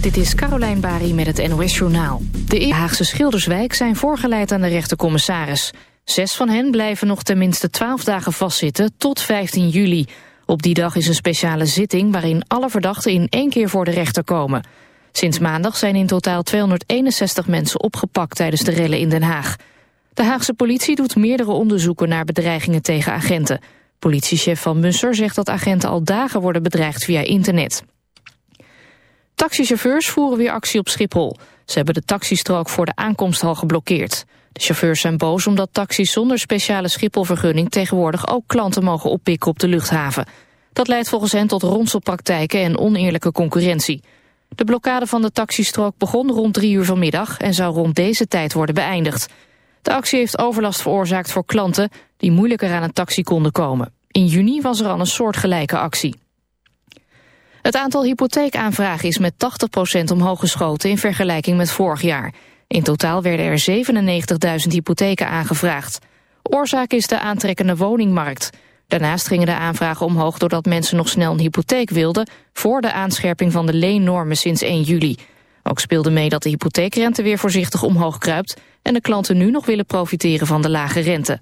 Dit is Carolijn Bari met het NOS Journaal. De Haagse Schilderswijk zijn voorgeleid aan de rechtercommissaris. Zes van hen blijven nog tenminste twaalf dagen vastzitten tot 15 juli. Op die dag is een speciale zitting waarin alle verdachten in één keer voor de rechter komen. Sinds maandag zijn in totaal 261 mensen opgepakt tijdens de rellen in Den Haag. De Haagse politie doet meerdere onderzoeken naar bedreigingen tegen agenten. Politiechef Van Musser zegt dat agenten al dagen worden bedreigd via internet. Taxichauffeurs voeren weer actie op Schiphol. Ze hebben de taxistrook voor de aankomsthal geblokkeerd. De chauffeurs zijn boos omdat taxis zonder speciale Schipholvergunning tegenwoordig ook klanten mogen oppikken op de luchthaven. Dat leidt volgens hen tot ronselpraktijken en oneerlijke concurrentie. De blokkade van de taxistrook begon rond drie uur vanmiddag en zou rond deze tijd worden beëindigd. De actie heeft overlast veroorzaakt voor klanten die moeilijker aan een taxi konden komen. In juni was er al een soortgelijke actie. Het aantal hypotheekaanvragen is met 80% omhoog geschoten in vergelijking met vorig jaar. In totaal werden er 97.000 hypotheken aangevraagd. Oorzaak is de aantrekkende woningmarkt. Daarnaast gingen de aanvragen omhoog doordat mensen nog snel een hypotheek wilden... voor de aanscherping van de leennormen sinds 1 juli. Ook speelde mee dat de hypotheekrente weer voorzichtig omhoog kruipt... en de klanten nu nog willen profiteren van de lage rente.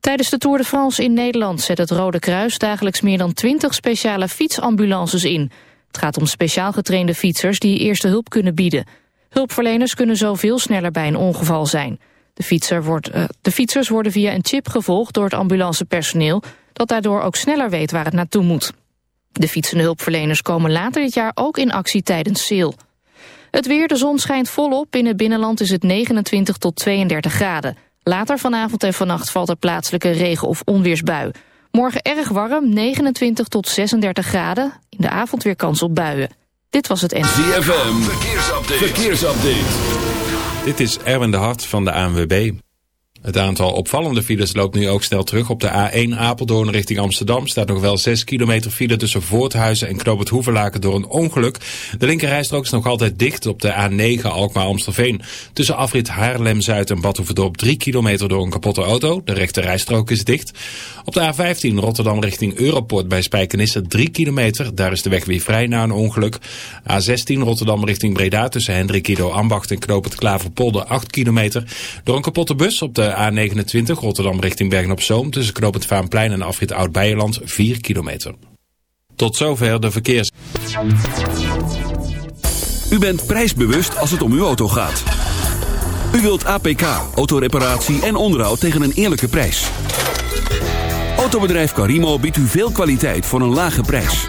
Tijdens de Tour de France in Nederland zet het Rode Kruis dagelijks meer dan 20 speciale fietsambulances in. Het gaat om speciaal getrainde fietsers die eerste hulp kunnen bieden. Hulpverleners kunnen zo veel sneller bij een ongeval zijn. De, fietser wordt, uh, de fietsers worden via een chip gevolgd door het ambulancepersoneel... dat daardoor ook sneller weet waar het naartoe moet. De fietsende hulpverleners komen later dit jaar ook in actie tijdens sale. Het weer, de zon schijnt volop. In het binnenland is het 29 tot 32 graden. Later vanavond en vannacht valt er plaatselijke regen- of onweersbui. Morgen erg warm, 29 tot 36 graden. In de avond weer kans op buien. Dit was het NV. ZFM, verkeersupdate. verkeersupdate. Dit is Erwin de Hart van de ANWB. Het aantal opvallende files loopt nu ook snel terug. Op de A1 Apeldoorn richting Amsterdam staat nog wel 6 kilometer file tussen Voorthuizen en Knoop het Hoevenlaken door een ongeluk. De linkerrijstrook is nog altijd dicht op de A9 Alkmaar-Amstelveen. Tussen afrit Haarlem-Zuid en Badhoevedorp 3 kilometer door een kapotte auto. De rechterrijstrook is dicht. Op de A15 Rotterdam richting Europort bij Spijkenisse 3 kilometer. Daar is de weg weer vrij na een ongeluk. A16 Rotterdam richting Breda tussen Hendrik Ido Ambacht en Knoop het Klaverpolder 8 kilometer. Door een kapotte bus op de A29 Rotterdam richting Bergen-op-Zoom... tussen knooppunt Vaanplein en afrit Oud-Beijerland 4 kilometer. Tot zover de verkeers... U bent prijsbewust als het om uw auto gaat. U wilt APK, autoreparatie en onderhoud tegen een eerlijke prijs. Autobedrijf Carimo biedt u veel kwaliteit voor een lage prijs.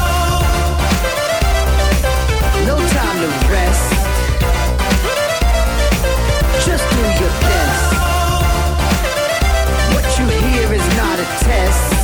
To rest. Just do your best. What you hear is not a test.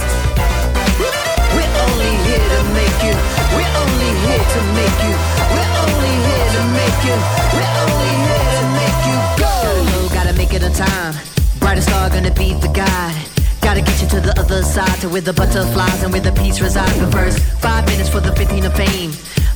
We're only here to make you. We're only here to make you. We're only here to make you. We're only here to make you go. Gotta go, gotta make it on time. Brightest star gonna be the guide. Gotta get you to the other side, to where the butterflies and where the peace resides. But first, five minutes for the 15 of fame.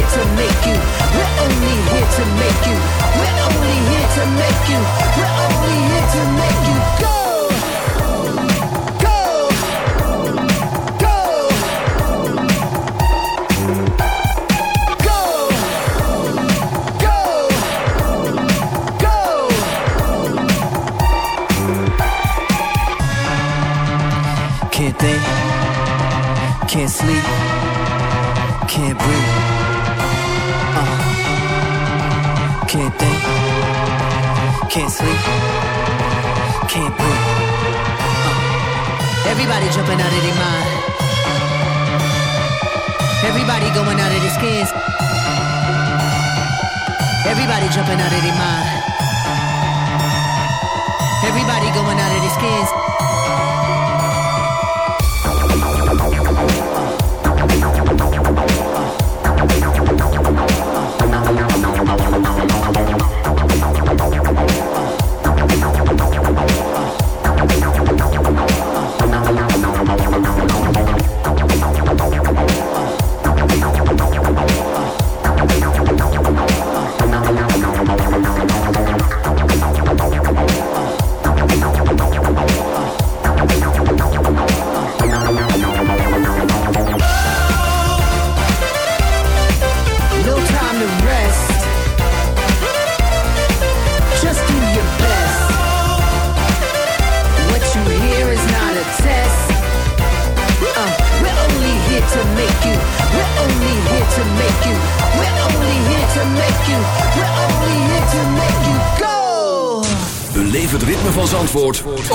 here to make you. We're only here to make you. We're only here to make you. We're only here to make you go. penar erimar.